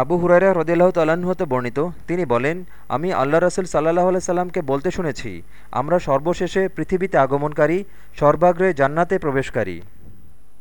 আবু হুরাইরা হ্রদিল্লাহ হতে বর্ণিত, তিনি বলেন, আমি আল্লাহ রসুল সাল্লাহ সাল্লামকে বলতে শুনেছি, আমরা সর্বশেষে পৃথিবীতে আগমনকারী, সর্বাগ্রে জান্নাতে প্রবেশকারী।